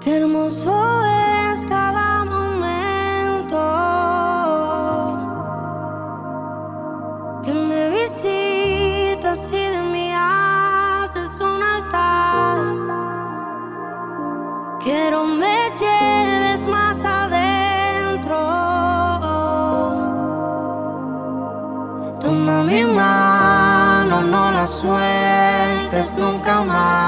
Qué hermoso es cada momento que me visitas y de mí haces un altar. Quiero me lleves más adentro. Toma mi mano, no la sueltes nunca más.